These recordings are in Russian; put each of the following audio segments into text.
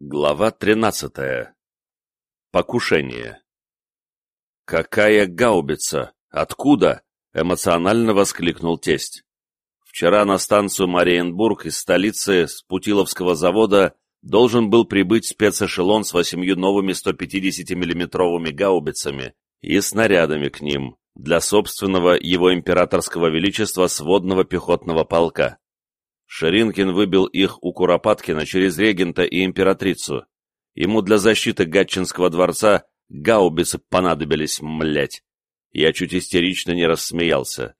Глава тринадцатая. Покушение. «Какая гаубица? Откуда?» — эмоционально воскликнул тесть. Вчера на станцию Мариенбург из столицы с Путиловского завода должен был прибыть спецэшелон с восемью новыми 150 миллиметровыми гаубицами и снарядами к ним для собственного его императорского величества сводного пехотного полка. Ширинкин выбил их у Куропаткина через регента и императрицу. Ему для защиты Гатчинского дворца гаубицы понадобились, млять. Я чуть истерично не рассмеялся.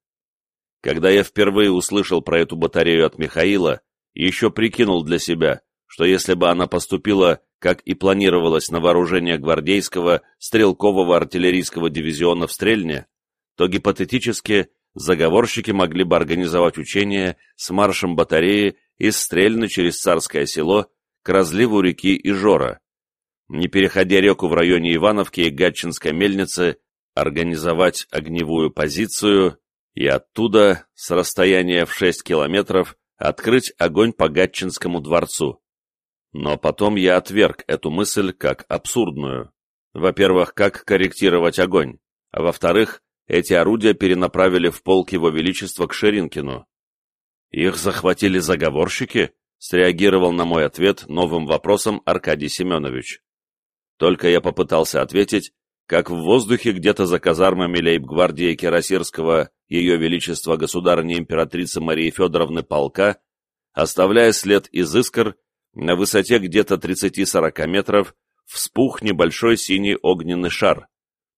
Когда я впервые услышал про эту батарею от Михаила, еще прикинул для себя, что если бы она поступила, как и планировалось на вооружение гвардейского стрелкового артиллерийского дивизиона в Стрельне, то гипотетически заговорщики могли бы организовать учения с маршем батареи из Стрельны через Царское село к разливу реки Ижора, не переходя реку в районе Ивановки и Гатчинской мельницы, организовать огневую позицию и оттуда, с расстояния в 6 километров, открыть огонь по Гатчинскому дворцу. Но потом я отверг эту мысль как абсурдную. Во-первых, как корректировать огонь, а во-вторых, эти орудия перенаправили в полк Его Величества к Ширинкину. «Их захватили заговорщики?» — среагировал на мой ответ новым вопросом Аркадий Семенович. Только я попытался ответить, как в воздухе где-то за казармами лейб-гвардии Кирасирского Ее Величества Государни Императрицы Марии Федоровны полка, оставляя след из искр, на высоте где-то 30-40 метров вспух небольшой синий огненный шар,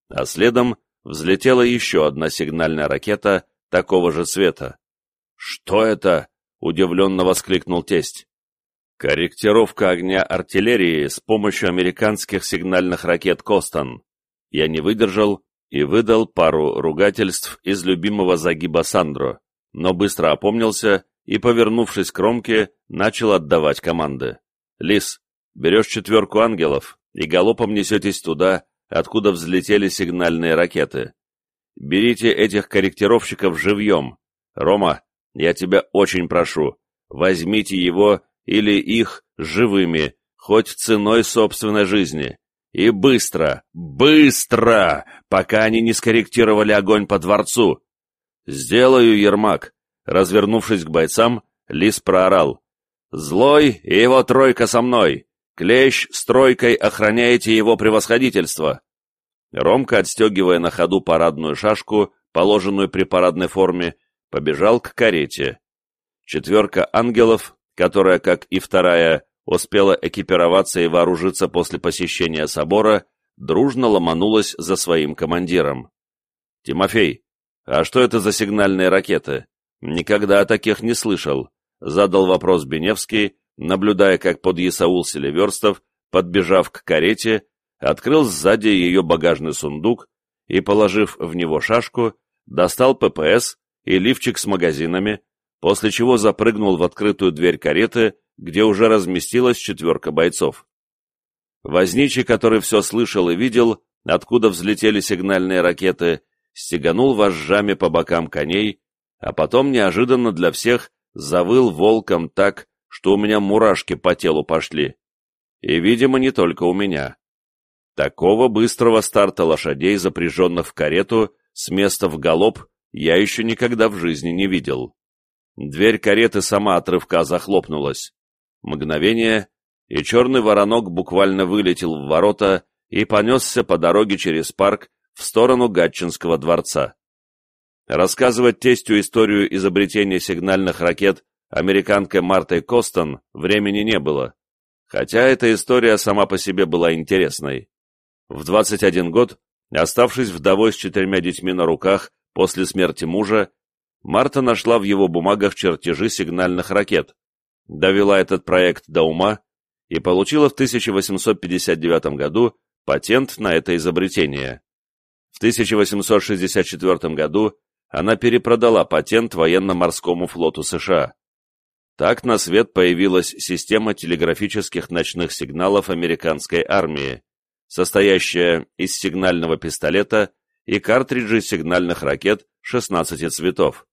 а следом взлетела еще одна сигнальная ракета такого же цвета. «Что это?» — удивленно воскликнул тесть. «Корректировка огня артиллерии с помощью американских сигнальных ракет «Костон». Я не выдержал и выдал пару ругательств из любимого загиба Сандро, но быстро опомнился и, повернувшись к Ромке, начал отдавать команды. «Лис, берешь четверку ангелов и галопом несетесь туда, откуда взлетели сигнальные ракеты. Берите этих корректировщиков живьем. Рома, я тебя очень прошу, возьмите его или их живыми, хоть ценой собственной жизни. И быстро, быстро, пока они не скорректировали огонь по дворцу. Сделаю, Ермак. Развернувшись к бойцам, Лис проорал. «Злой и его тройка со мной! Клещ с тройкой охраняете его превосходительство!» Ромка, отстегивая на ходу парадную шашку, положенную при парадной форме, побежал к карете. Четверка ангелов, которая, как и вторая, успела экипироваться и вооружиться после посещения собора, дружно ломанулась за своим командиром. «Тимофей, а что это за сигнальные ракеты? Никогда о таких не слышал», — задал вопрос Беневский, наблюдая, как подъясаул Селиверстов, подбежав к карете, открыл сзади ее багажный сундук и, положив в него шашку, достал ППС и лифчик с магазинами, после чего запрыгнул в открытую дверь кареты, где уже разместилась четверка бойцов. Возничий, который все слышал и видел, откуда взлетели сигнальные ракеты, стеганул вожжами по бокам коней, а потом неожиданно для всех завыл волком так, что у меня мурашки по телу пошли. И, видимо, не только у меня. Такого быстрого старта лошадей, запряженных в карету, с места в галоп, я еще никогда в жизни не видел. Дверь кареты сама от рывка захлопнулась. Мгновение, и черный воронок буквально вылетел в ворота и понесся по дороге через парк в сторону Гатчинского дворца. Рассказывать тестю историю изобретения сигнальных ракет американкой Мартой Костон времени не было, хотя эта история сама по себе была интересной. В 21 год, оставшись вдовой с четырьмя детьми на руках после смерти мужа, Марта нашла в его бумагах чертежи сигнальных ракет, довела этот проект до ума и получила в 1859 году патент на это изобретение. В 1864 году она перепродала патент военно-морскому флоту США. Так на свет появилась система телеграфических ночных сигналов американской армии, состоящая из сигнального пистолета и картриджей сигнальных ракет 16 цветов.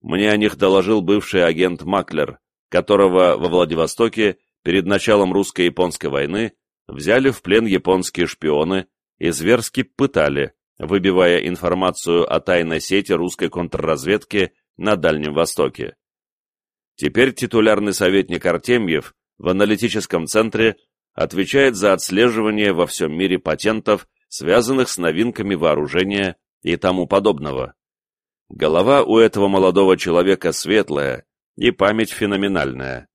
Мне о них доложил бывший агент Маклер, которого во Владивостоке перед началом русско-японской войны взяли в плен японские шпионы и зверски пытали, выбивая информацию о тайной сети русской контрразведки на Дальнем Востоке. Теперь титулярный советник Артемьев в аналитическом центре отвечает за отслеживание во всем мире патентов, связанных с новинками вооружения и тому подобного. Голова у этого молодого человека светлая и память феноменальная.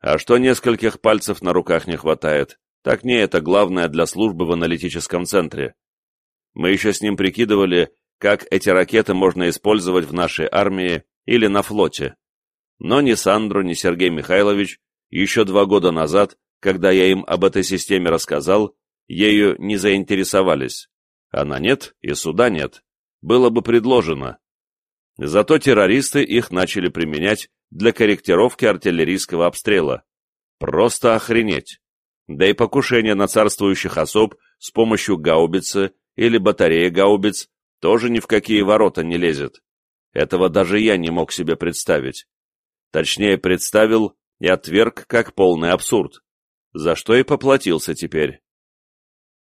А что нескольких пальцев на руках не хватает, так не это главное для службы в аналитическом центре. Мы еще с ним прикидывали, как эти ракеты можно использовать в нашей армии или на флоте. Но ни Сандру, ни Сергей Михайлович еще два года назад, когда я им об этой системе рассказал, ею не заинтересовались. Она нет и суда нет. Было бы предложено. Зато террористы их начали применять для корректировки артиллерийского обстрела. Просто охренеть! Да и покушение на царствующих особ с помощью гаубицы или батареи гаубиц тоже ни в какие ворота не лезет. Этого даже я не мог себе представить. Точнее, представил и отверг как полный абсурд, за что и поплатился теперь.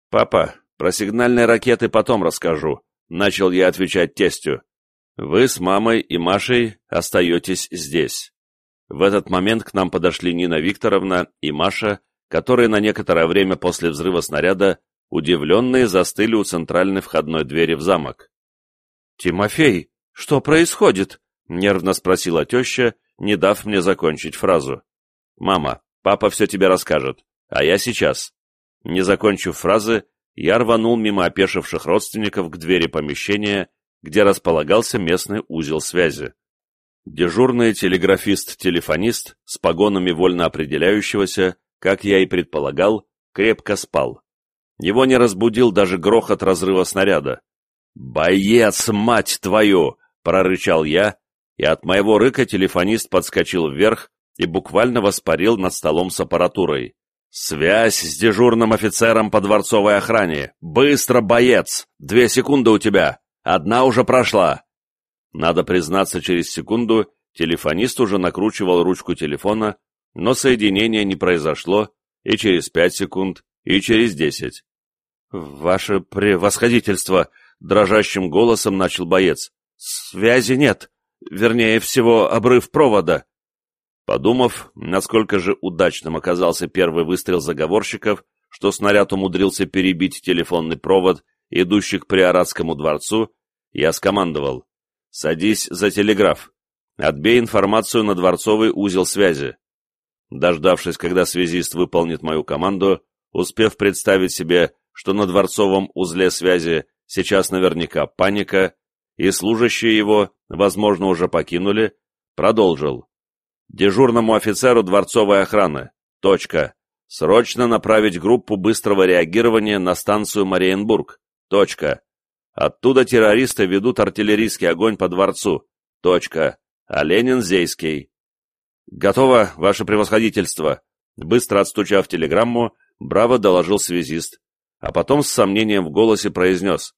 «Папа, про сигнальные ракеты потом расскажу», — начал я отвечать тестю. Вы с мамой и Машей остаетесь здесь. В этот момент к нам подошли Нина Викторовна и Маша, которые на некоторое время после взрыва снаряда удивленные застыли у центральной входной двери в замок. «Тимофей, что происходит?» — нервно спросила теща, не дав мне закончить фразу. «Мама, папа все тебе расскажет, а я сейчас». Не закончив фразы, я рванул мимо опешивших родственников к двери помещения где располагался местный узел связи. Дежурный телеграфист-телефонист с погонами вольно определяющегося, как я и предполагал, крепко спал. Его не разбудил даже грохот разрыва снаряда. «Боец, мать твою!» — прорычал я, и от моего рыка телефонист подскочил вверх и буквально воспарил над столом с аппаратурой. «Связь с дежурным офицером по дворцовой охране! Быстро, боец! Две секунды у тебя! Одна уже прошла. Надо признаться, через секунду телефонист уже накручивал ручку телефона, но соединение не произошло и через пять секунд, и через десять. «Ваше превосходительство!» — дрожащим голосом начал боец. «Связи нет. Вернее всего, обрыв провода». Подумав, насколько же удачным оказался первый выстрел заговорщиков, что снаряд умудрился перебить телефонный провод идущий к Приоратскому дворцу, я скомандовал «Садись за телеграф, отбей информацию на дворцовый узел связи». Дождавшись, когда связист выполнит мою команду, успев представить себе, что на дворцовом узле связи сейчас наверняка паника, и служащие его, возможно, уже покинули, продолжил. Дежурному офицеру дворцовой охраны. Точка. Срочно направить группу быстрого реагирования на станцию Мариенбург. Точка. Оттуда террористы ведут артиллерийский огонь по дворцу. Точка. А Ленин Зейский. Готово, ваше превосходительство. Быстро отстучав телеграмму, браво доложил связист, а потом с сомнением в голосе произнес.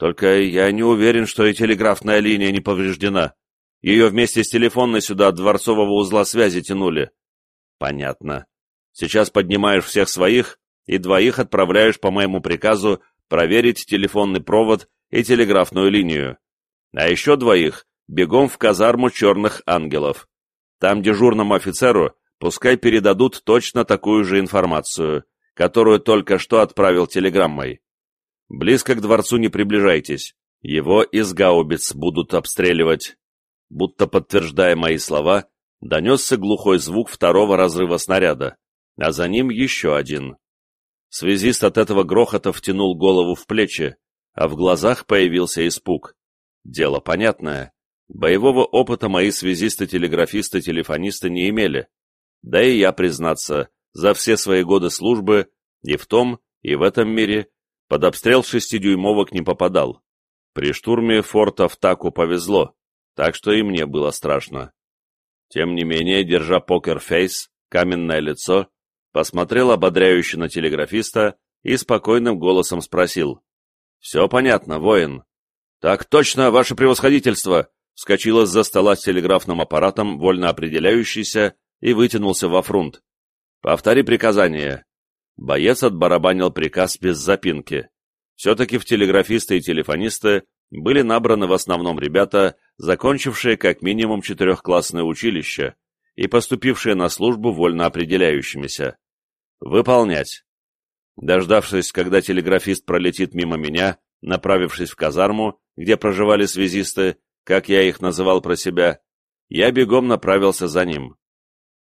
Только я не уверен, что и телеграфная линия не повреждена. Ее вместе с телефонной сюда от дворцового узла связи тянули. Понятно. Сейчас поднимаешь всех своих и двоих отправляешь по моему приказу проверить телефонный провод и телеграфную линию. А еще двоих бегом в казарму черных ангелов. Там дежурному офицеру пускай передадут точно такую же информацию, которую только что отправил телеграммой. Близко к дворцу не приближайтесь, его из гаубиц будут обстреливать. Будто подтверждая мои слова, донесся глухой звук второго разрыва снаряда, а за ним еще один. Связист от этого грохота втянул голову в плечи, а в глазах появился испуг. Дело понятное. Боевого опыта мои связисты-телеграфисты-телефонисты не имели. Да и я, признаться, за все свои годы службы и в том, и в этом мире под обстрел шестидюймовок не попадал. При штурме форта в Таку повезло, так что и мне было страшно. Тем не менее, держа покер-фейс, каменное лицо, посмотрел ободряюще на телеграфиста и спокойным голосом спросил. «Все понятно, воин». «Так точно, ваше превосходительство!» вскочил из-за стола с телеграфным аппаратом, вольно определяющийся, и вытянулся во фрунт. «Повтори приказание». Боец отбарабанил приказ без запинки. Все-таки в телеграфисты и телефонисты были набраны в основном ребята, закончившие как минимум четырехклассное училище и поступившие на службу вольно определяющимися. Выполнять. Дождавшись, когда телеграфист пролетит мимо меня, направившись в казарму, где проживали связисты, как я их называл про себя, я бегом направился за ним.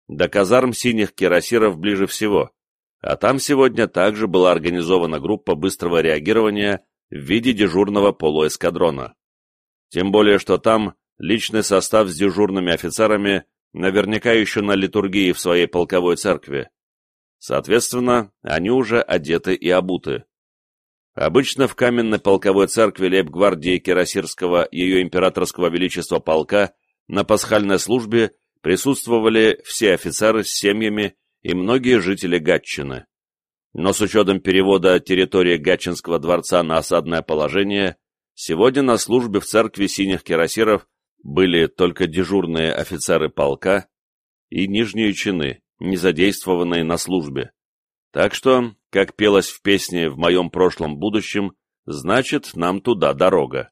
До казарм синих кирасиров ближе всего, а там сегодня также была организована группа быстрого реагирования в виде дежурного полуэскадрона. Тем более, что там личный состав с дежурными офицерами наверняка еще на литургии в своей полковой церкви. Соответственно, они уже одеты и обуты. Обычно в каменной полковой церкви лейб-гвардии Кирасирского ее императорского величества полка на пасхальной службе присутствовали все офицеры с семьями и многие жители Гатчины. Но с учетом перевода территории Гатчинского дворца на осадное положение, сегодня на службе в церкви синих кирасиров были только дежурные офицеры полка и нижние чины, не задействованные на службе. Так что, как пелось в песне «В моем прошлом будущем», значит, нам туда дорога.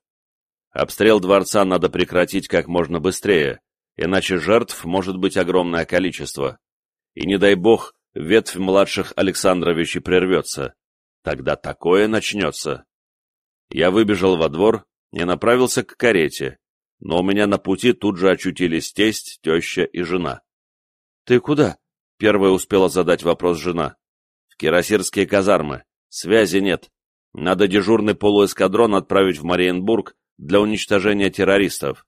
Обстрел дворца надо прекратить как можно быстрее, иначе жертв может быть огромное количество. И не дай бог, ветвь младших Александровичей прервется. Тогда такое начнется. Я выбежал во двор и направился к карете, но у меня на пути тут же очутились тесть, теща и жена. — Ты куда? — первая успела задать вопрос жена. — В кирасирские казармы. Связи нет. Надо дежурный полуэскадрон отправить в Мариенбург для уничтожения террористов.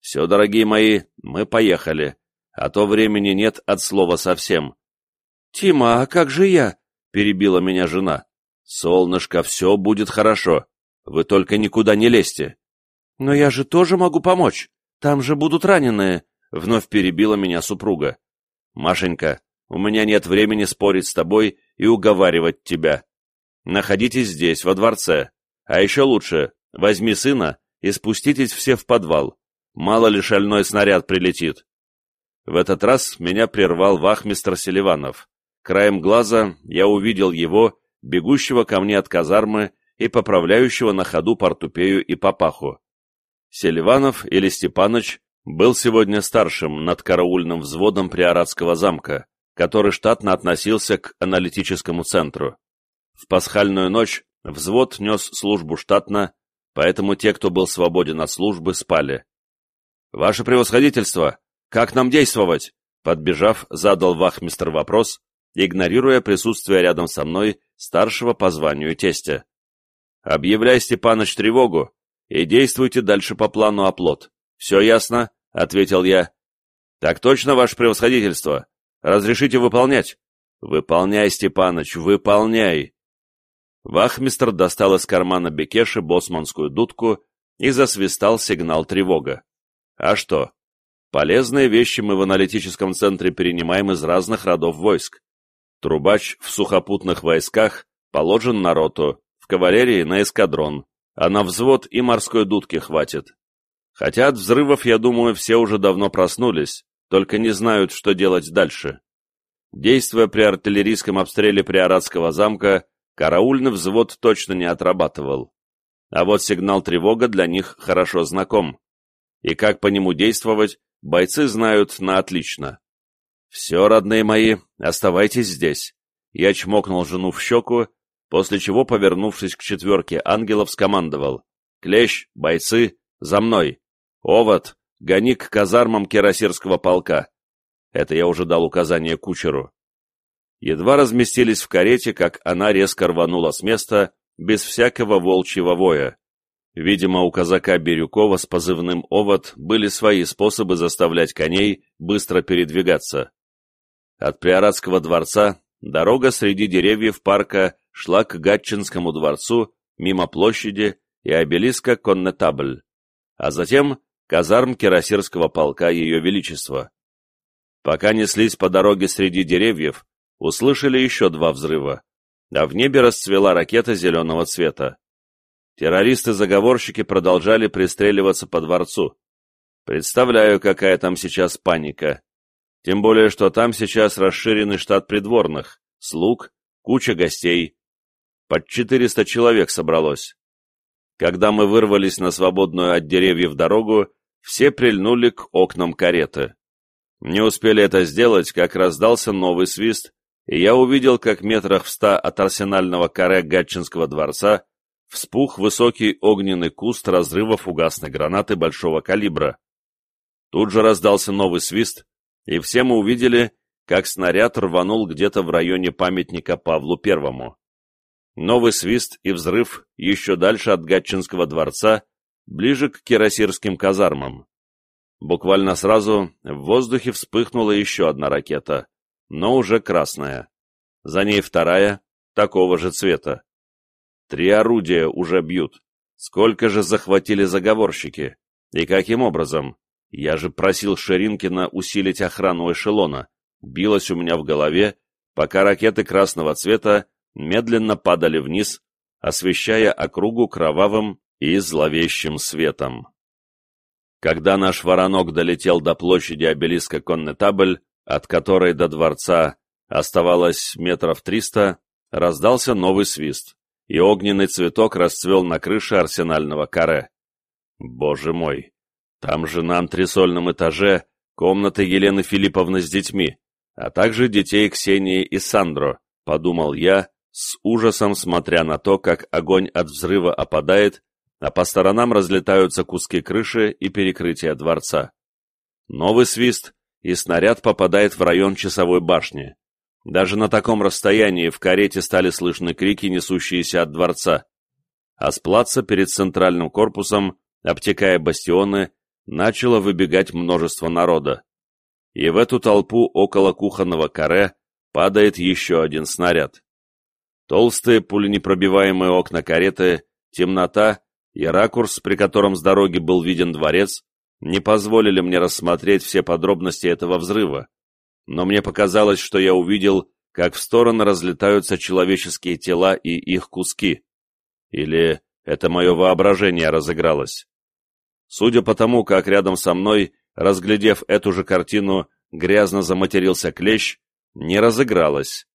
Все, дорогие мои, мы поехали, а то времени нет от слова совсем. — Тима, а как же я? — перебила меня жена. — Солнышко, все будет хорошо. Вы только никуда не лезьте. — Но я же тоже могу помочь. Там же будут раненые, — вновь перебила меня супруга. — Машенька, у меня нет времени спорить с тобой и уговаривать тебя. Находитесь здесь, во дворце. А еще лучше, возьми сына и спуститесь все в подвал. Мало ли шальной снаряд прилетит. В этот раз меня прервал вахмистр Селиванов. Краем глаза я увидел его, бегущего ко мне от казармы и поправляющего на ходу портупею и папаху. Селиванов или Степаныч был сегодня старшим над караульным взводом Приоратского замка, который штатно относился к аналитическому центру. В пасхальную ночь взвод нес службу штатно, поэтому те, кто был свободен от службы, спали. «Ваше превосходительство, как нам действовать?» Подбежав, задал вахмистр вопрос, игнорируя присутствие рядом со мной старшего по званию тестя. «Объявляй, Степаныч, тревогу и действуйте дальше по плану оплот. Все ясно?» — ответил я. «Так точно, ваше превосходительство. Разрешите выполнять?» «Выполняй, Степаныч, выполняй!» Вахмистр достал из кармана Бекеши боссманскую дудку и засвистал сигнал тревога. «А что? Полезные вещи мы в аналитическом центре перенимаем из разных родов войск. Трубач в сухопутных войсках положен на роту, в кавалерии на эскадрон, а на взвод и морской дудки хватит. Хотя от взрывов, я думаю, все уже давно проснулись, только не знают, что делать дальше. Действуя при артиллерийском обстреле Приоратского замка, караульный взвод точно не отрабатывал. А вот сигнал тревога для них хорошо знаком. И как по нему действовать, бойцы знают на отлично. «Все, родные мои, оставайтесь здесь». Я чмокнул жену в щеку, после чего, повернувшись к четверке ангелов, скомандовал. «Клещ, бойцы, за мной! Овод, гони к казармам Кирасирского полка!» Это я уже дал указание кучеру. Едва разместились в карете, как она резко рванула с места, без всякого волчьего воя. Видимо, у казака Бирюкова с позывным «Овод» были свои способы заставлять коней быстро передвигаться. От Приоратского дворца дорога среди деревьев парка шла к Гатчинскому дворцу, мимо площади и обелиска Коннетабль, а затем казарм Кирасирского полка Ее Величества. Пока неслись по дороге среди деревьев, услышали еще два взрыва, а в небе расцвела ракета зеленого цвета. Террористы-заговорщики продолжали пристреливаться по дворцу. Представляю, какая там сейчас паника. Тем более, что там сейчас расширенный штат придворных, слуг, куча гостей. Под 400 человек собралось. Когда мы вырвались на свободную от деревьев дорогу, все прильнули к окнам кареты. Не успели это сделать, как раздался новый свист, и я увидел, как метрах в ста от арсенального каре Гатчинского дворца вспух высокий огненный куст разрыва фугасной гранаты большого калибра. Тут же раздался новый свист, и все мы увидели, как снаряд рванул где-то в районе памятника Павлу Первому. Новый свист и взрыв еще дальше от Гатчинского дворца, ближе к кирасирским казармам. Буквально сразу в воздухе вспыхнула еще одна ракета, но уже красная. За ней вторая, такого же цвета. Три орудия уже бьют. Сколько же захватили заговорщики? И каким образом? Я же просил Ширинкина усилить охрану эшелона. Билось у меня в голове, пока ракеты красного цвета медленно падали вниз, освещая округу кровавым и зловещим светом. Когда наш воронок долетел до площади обелиска Коннетабль, от которой до дворца оставалось метров триста, раздался новый свист, и огненный цветок расцвел на крыше арсенального каре. Боже мой! Там же на антресольном этаже комната Елены Филипповны с детьми, а также детей Ксении и Сандро, подумал я, с ужасом смотря на то, как огонь от взрыва опадает, а по сторонам разлетаются куски крыши и перекрытия дворца. Новый свист, и снаряд попадает в район часовой башни. Даже на таком расстоянии в карете стали слышны крики, несущиеся от дворца. А с плаца перед центральным корпусом, обтекая бастионы, начало выбегать множество народа. И в эту толпу около кухонного каре падает еще один снаряд. Толстые пуленепробиваемые окна кареты, темнота и ракурс, при котором с дороги был виден дворец, не позволили мне рассмотреть все подробности этого взрыва, но мне показалось, что я увидел, как в стороны разлетаются человеческие тела и их куски. Или это мое воображение разыгралось? Судя по тому, как рядом со мной, разглядев эту же картину, грязно заматерился клещ, не разыгралось.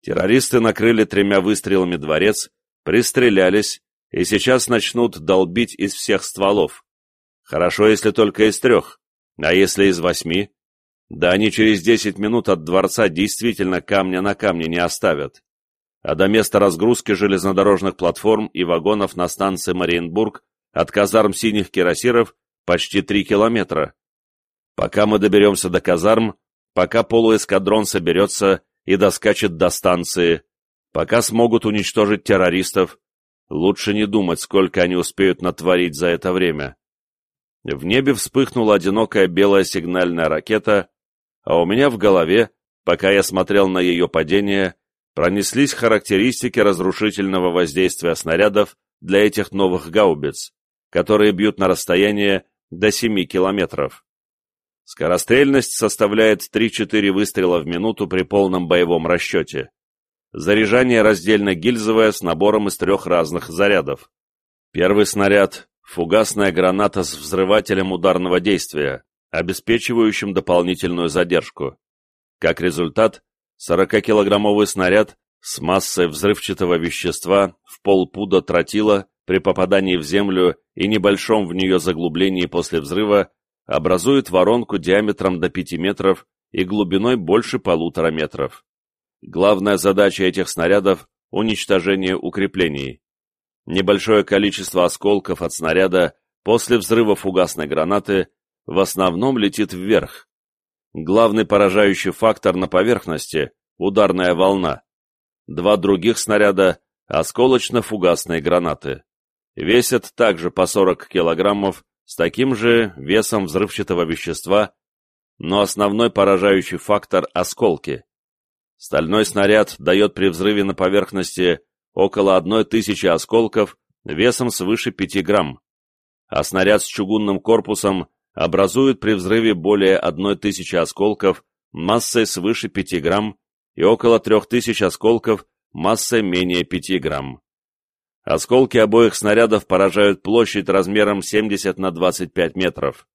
Террористы накрыли тремя выстрелами дворец, пристрелялись и сейчас начнут долбить из всех стволов. Хорошо, если только из трех, а если из восьми? Да они через десять минут от дворца действительно камня на камне не оставят. А до места разгрузки железнодорожных платформ и вагонов на станции Мариенбург от казарм синих кирасиров почти три километра. Пока мы доберемся до казарм, пока полуэскадрон соберется и доскачет до станции, пока смогут уничтожить террористов, лучше не думать, сколько они успеют натворить за это время. В небе вспыхнула одинокая белая сигнальная ракета, а у меня в голове, пока я смотрел на ее падение, пронеслись характеристики разрушительного воздействия снарядов для этих новых гаубиц, которые бьют на расстояние до 7 километров. Скорострельность составляет 3-4 выстрела в минуту при полном боевом расчете. Заряжание раздельно гильзовое с набором из трех разных зарядов. Первый снаряд – фугасная граната с взрывателем ударного действия, обеспечивающим дополнительную задержку. Как результат, 40-килограммовый снаряд с массой взрывчатого вещества в полпуда тротила при попадании в землю и небольшом в нее заглублении после взрыва образует воронку диаметром до 5 метров и глубиной больше полутора метров. Главная задача этих снарядов – уничтожение укреплений. Небольшое количество осколков от снаряда после взрыва фугасной гранаты в основном летит вверх. Главный поражающий фактор на поверхности – ударная волна. Два других снаряда – осколочно-фугасные гранаты. Весят также по 40 килограммов с таким же весом взрывчатого вещества, но основной поражающий фактор – осколки. Стальной снаряд дает при взрыве на поверхности около одной тысячи осколков весом свыше 5 грамм, а снаряд с чугунным корпусом образует при взрыве более одной тысячи осколков массой свыше 5 грамм и около 3000 осколков массой менее 5 грамм. Осколки обоих снарядов поражают площадь размером 70 на 25 метров.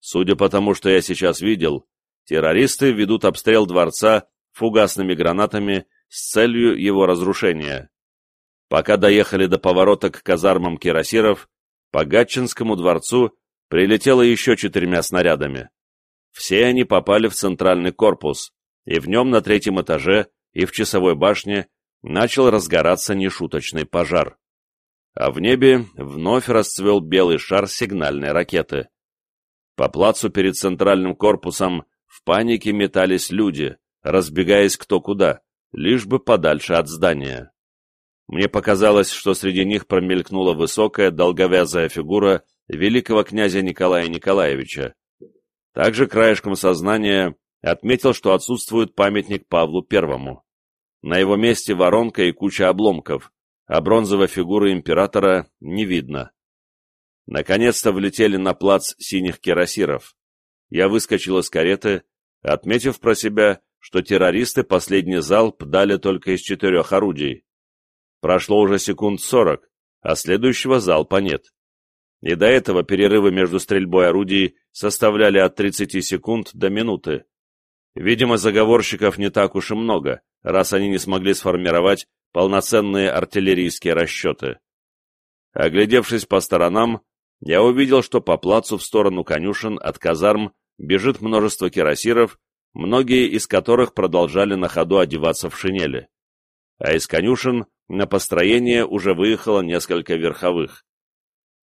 Судя по тому, что я сейчас видел, террористы ведут обстрел дворца фугасными гранатами с целью его разрушения. Пока доехали до поворота к казармам кирасиров, по Гатчинскому дворцу прилетело еще четырьмя снарядами. Все они попали в центральный корпус, и в нем на третьем этаже и в часовой башне начал разгораться нешуточный пожар. А в небе вновь расцвел белый шар сигнальной ракеты. По плацу перед центральным корпусом в панике метались люди, разбегаясь кто куда, лишь бы подальше от здания. Мне показалось, что среди них промелькнула высокая, долговязая фигура великого князя Николая Николаевича. Также краешком сознания отметил, что отсутствует памятник Павлу Первому. На его месте воронка и куча обломков, а бронзовой фигуры императора не видно. Наконец-то влетели на плац синих кирасиров. Я выскочил из кареты, отметив про себя, что террористы последний залп дали только из четырех орудий. Прошло уже секунд сорок, а следующего залпа нет. И до этого перерывы между стрельбой орудий составляли от 30 секунд до минуты. Видимо, заговорщиков не так уж и много, раз они не смогли сформировать полноценные артиллерийские расчеты. Оглядевшись по сторонам, я увидел, что по плацу в сторону конюшен от казарм бежит множество кирасиров, многие из которых продолжали на ходу одеваться в шинели. А из конюшен на построение уже выехало несколько верховых.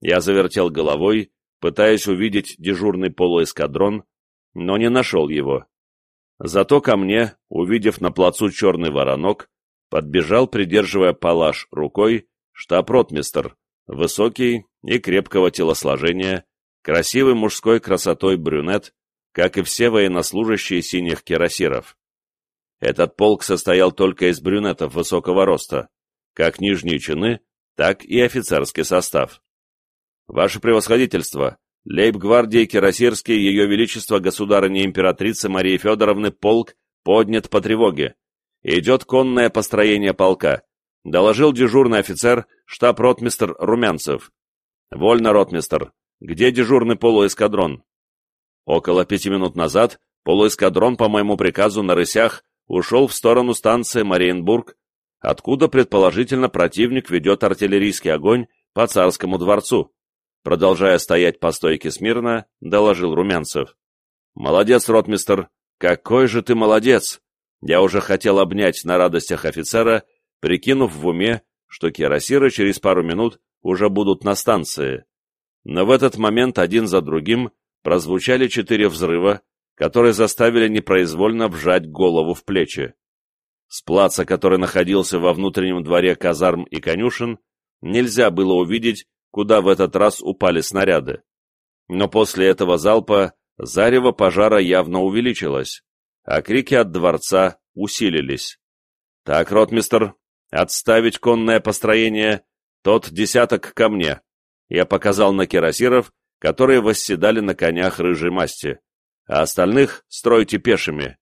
Я завертел головой, пытаясь увидеть дежурный полуэскадрон, но не нашел его. Зато ко мне, увидев на плацу черный воронок, подбежал, придерживая палаш рукой, штаб-ротмистр, высокий и крепкого телосложения, красивый мужской красотой брюнет, как и все военнослужащие синих кирасиров. Этот полк состоял только из брюнетов высокого роста, как нижние чины, так и офицерский состав. Ваше превосходительство, лейб-гвардии Кирасирский Ее Величество Государыни-Императрицы Марии Федоровны полк поднят по тревоге. Идет конное построение полка. Доложил дежурный офицер, штаб-ротмистр Румянцев. Вольно, ротмистр. Где дежурный полуэскадрон? Около пяти минут назад полуэскадрон по моему приказу на рысях ушел в сторону станции Мариенбург, откуда, предположительно, противник ведет артиллерийский огонь по царскому дворцу. Продолжая стоять по стойке смирно, доложил Румянцев. «Молодец, ротмистер! Какой же ты молодец!» Я уже хотел обнять на радостях офицера, прикинув в уме, что кирасиры через пару минут уже будут на станции. Но в этот момент один за другим прозвучали четыре взрыва, которые заставили непроизвольно вжать голову в плечи. С плаца, который находился во внутреннем дворе казарм и конюшен, нельзя было увидеть, куда в этот раз упали снаряды. Но после этого залпа зарево пожара явно увеличилось, а крики от дворца усилились. «Так, ротмистер, отставить конное построение, тот десяток ко мне!» Я показал на кирасиров, которые восседали на конях рыжей масти, а остальных стройте пешими.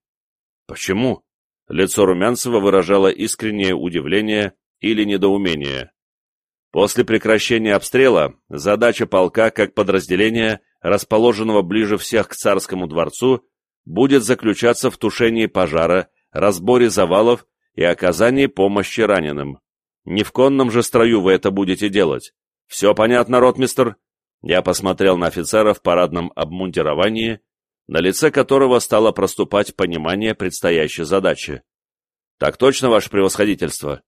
«Почему?» Лицо Румянцева выражало искреннее удивление или недоумение. После прекращения обстрела задача полка как подразделения, расположенного ближе всех к царскому дворцу, будет заключаться в тушении пожара, разборе завалов и оказании помощи раненым. Не в конном же строю вы это будете делать. Все понятно, ротмистер? Я посмотрел на офицера в парадном обмундировании, на лице которого стало проступать понимание предстоящей задачи. Так точно, ваше превосходительство?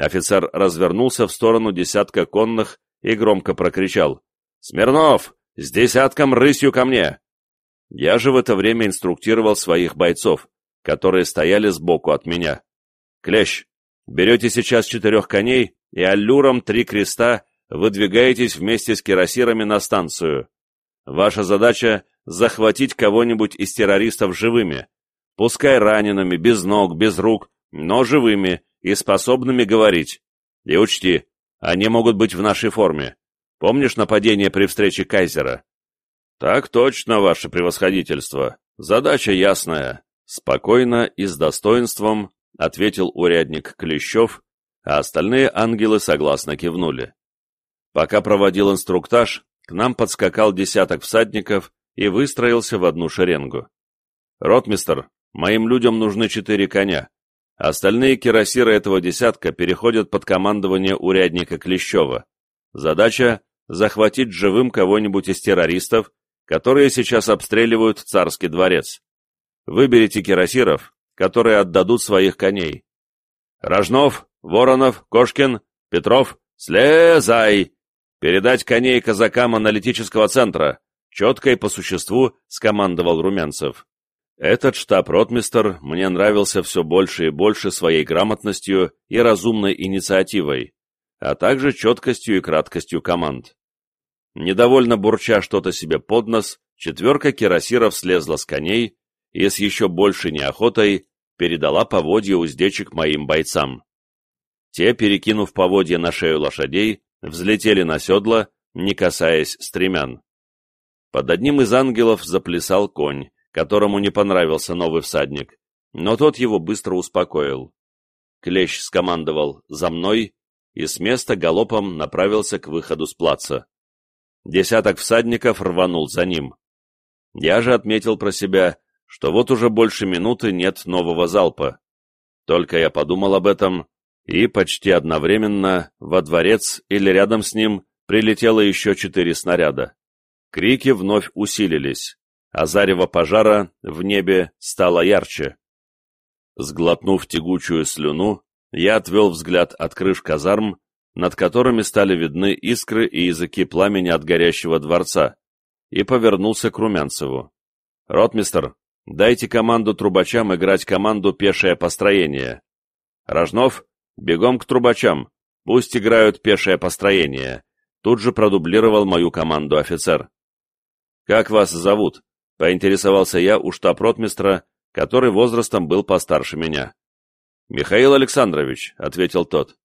Офицер развернулся в сторону десятка конных и громко прокричал. «Смирнов! С десятком рысью ко мне!» Я же в это время инструктировал своих бойцов, которые стояли сбоку от меня. «Клещ, берете сейчас четырех коней и аллюром три креста выдвигаетесь вместе с кирасирами на станцию. Ваша задача — захватить кого-нибудь из террористов живыми, пускай ранеными, без ног, без рук, но живыми, и способными говорить. И учти, они могут быть в нашей форме. Помнишь нападение при встрече Кайзера? Так точно, ваше превосходительство. Задача ясная. Спокойно и с достоинством ответил урядник Клещев, а остальные ангелы согласно кивнули. Пока проводил инструктаж, к нам подскакал десяток всадников и выстроился в одну шеренгу. «Ротмистер, моим людям нужны четыре коня. Остальные кирасиры этого десятка переходят под командование урядника Клещева. Задача — захватить живым кого-нибудь из террористов, которые сейчас обстреливают царский дворец. Выберите кирасиров, которые отдадут своих коней. Рожнов, Воронов, Кошкин, Петров, слезай! Передать коней казакам аналитического центра. Четко и по существу скомандовал Румянцев. Этот штаб-ротмистер мне нравился все больше и больше своей грамотностью и разумной инициативой, а также четкостью и краткостью команд. Недовольно бурча что-то себе под нос, четверка кирасиров слезла с коней и с еще большей неохотой передала поводья уздечек моим бойцам. Те, перекинув поводья на шею лошадей, взлетели на седла, не касаясь стремян. Под одним из ангелов заплясал конь, которому не понравился новый всадник, но тот его быстро успокоил. Клещ скомандовал «За мной!» и с места галопом направился к выходу с плаца. Десяток всадников рванул за ним. Я же отметил про себя, что вот уже больше минуты нет нового залпа. Только я подумал об этом, и почти одновременно во дворец или рядом с ним прилетело еще четыре снаряда. Крики вновь усилились, а зарево пожара в небе стало ярче. Сглотнув тягучую слюну, я отвел взгляд от крыш казарм над которыми стали видны искры и языки пламени от горящего дворца, и повернулся к Румянцеву. «Ротмистер, дайте команду трубачам играть команду «Пешее построение». Рожнов, бегом к трубачам, пусть играют «Пешее построение». Тут же продублировал мою команду офицер. «Как вас зовут?» — поинтересовался я у штаб-ротмистра, который возрастом был постарше меня. «Михаил Александрович», — ответил тот.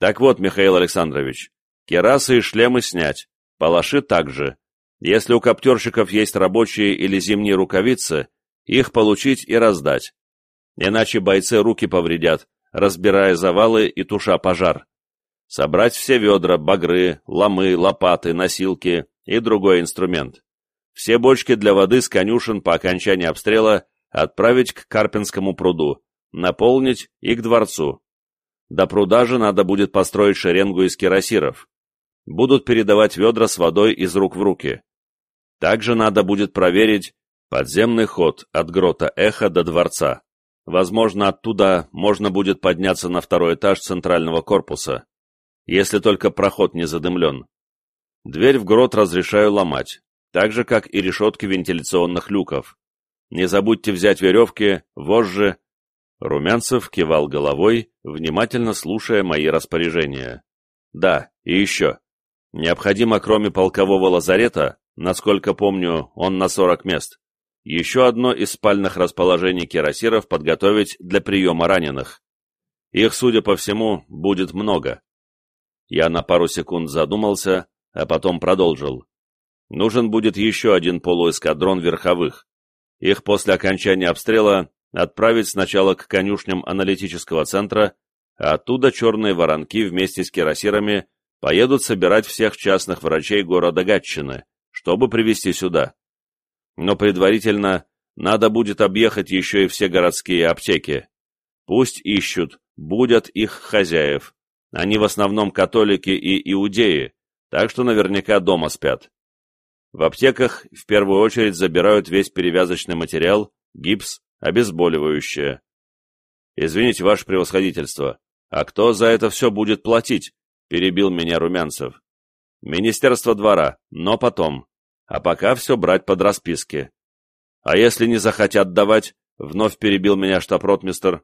Так вот, Михаил Александрович, керасы и шлемы снять, палаши также. Если у коптерщиков есть рабочие или зимние рукавицы, их получить и раздать. Иначе бойцы руки повредят, разбирая завалы и туша пожар. Собрать все ведра, багры, ломы, лопаты, носилки и другой инструмент. Все бочки для воды с конюшен по окончании обстрела отправить к Карпинскому пруду, наполнить и к дворцу. До пруда же надо будет построить шеренгу из кирасиров. Будут передавать ведра с водой из рук в руки. Также надо будет проверить подземный ход от грота Эхо до дворца. Возможно, оттуда можно будет подняться на второй этаж центрального корпуса, если только проход не задымлен. Дверь в грот разрешаю ломать, так же, как и решетки вентиляционных люков. Не забудьте взять веревки, вожжи Румянцев кивал головой, внимательно слушая мои распоряжения. «Да, и еще. Необходимо, кроме полкового лазарета, насколько помню, он на 40 мест, еще одно из спальных расположений кирасиров подготовить для приема раненых. Их, судя по всему, будет много». Я на пару секунд задумался, а потом продолжил. Нужен будет еще один полуэскадрон верховых. Их после окончания обстрела отправить сначала к конюшням аналитического центра, а оттуда черные воронки вместе с кирасирами поедут собирать всех частных врачей города Гатчины, чтобы привезти сюда. Но предварительно надо будет объехать еще и все городские аптеки. Пусть ищут, будут их хозяев. Они в основном католики и иудеи, так что наверняка дома спят. В аптеках в первую очередь забирают весь перевязочный материал, гипс, обезболивающее. Извините, ваше превосходительство, а кто за это все будет платить? Перебил меня Румянцев. Министерство двора, но потом. А пока все брать под расписки. А если не захотят давать, вновь перебил меня штаб-ротмистер,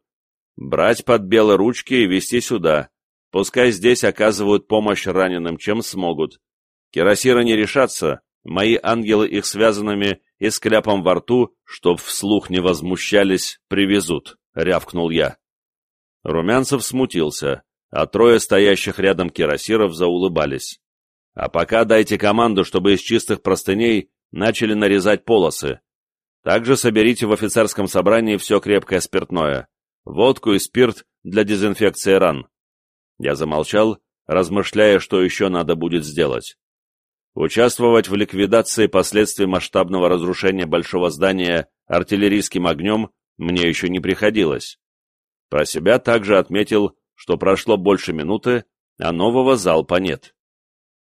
брать под белые ручки и везти сюда. Пускай здесь оказывают помощь раненым, чем смогут. Кирасиры не решатся, мои ангелы их связанными и с кляпом во рту, чтоб вслух не возмущались, привезут, — рявкнул я. Румянцев смутился, а трое стоящих рядом кирасиров заулыбались. А пока дайте команду, чтобы из чистых простыней начали нарезать полосы. Также соберите в офицерском собрании все крепкое спиртное, водку и спирт для дезинфекции ран. Я замолчал, размышляя, что еще надо будет сделать участвовать в ликвидации последствий масштабного разрушения большого здания артиллерийским огнем мне еще не приходилось. Про себя также отметил, что прошло больше минуты, а нового залпа нет.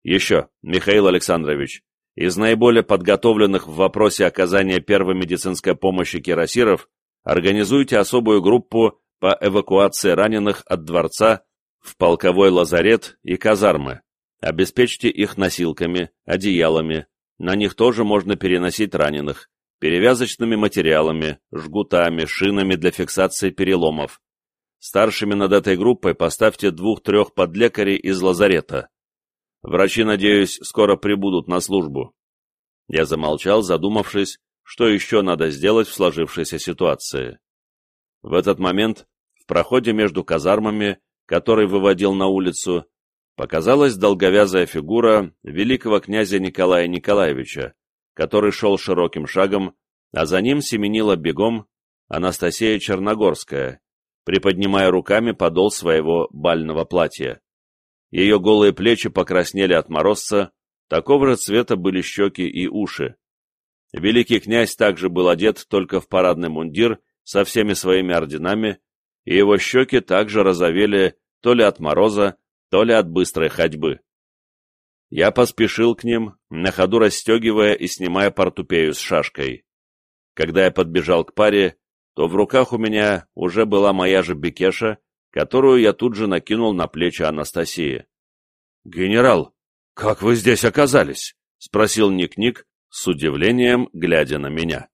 Еще, Михаил Александрович, из наиболее подготовленных в вопросе оказания первой медицинской помощи кирасиров организуйте особую группу по эвакуации раненых от дворца в полковой лазарет и казармы. Обеспечьте их носилками, одеялами, на них тоже можно переносить раненых, перевязочными материалами, жгутами, шинами для фиксации переломов. Старшими над этой группой поставьте двух-трех подлекарей из лазарета. Врачи, надеюсь, скоро прибудут на службу. Я замолчал, задумавшись, что еще надо сделать в сложившейся ситуации. В этот момент в проходе между казармами, который выводил на улицу, показалась долговязая фигура великого князя Николая Николаевича, который шел широким шагом, а за ним семенила бегом Анастасия Черногорская, приподнимая руками подол своего бального платья. Ее голые плечи покраснели от морозца, такого же цвета были щеки и уши. Великий князь также был одет только в парадный мундир со всеми своими орденами, и его щеки также разовели то ли от мороза, то ли от быстрой ходьбы. Я поспешил к ним, на ходу расстегивая и снимая портупею с шашкой. Когда я подбежал к паре, то в руках у меня уже была моя же бекеша, которую я тут же накинул на плечи Анастасии. «Генерал, как вы здесь оказались?» — спросил Ник-Ник, с удивлением глядя на меня.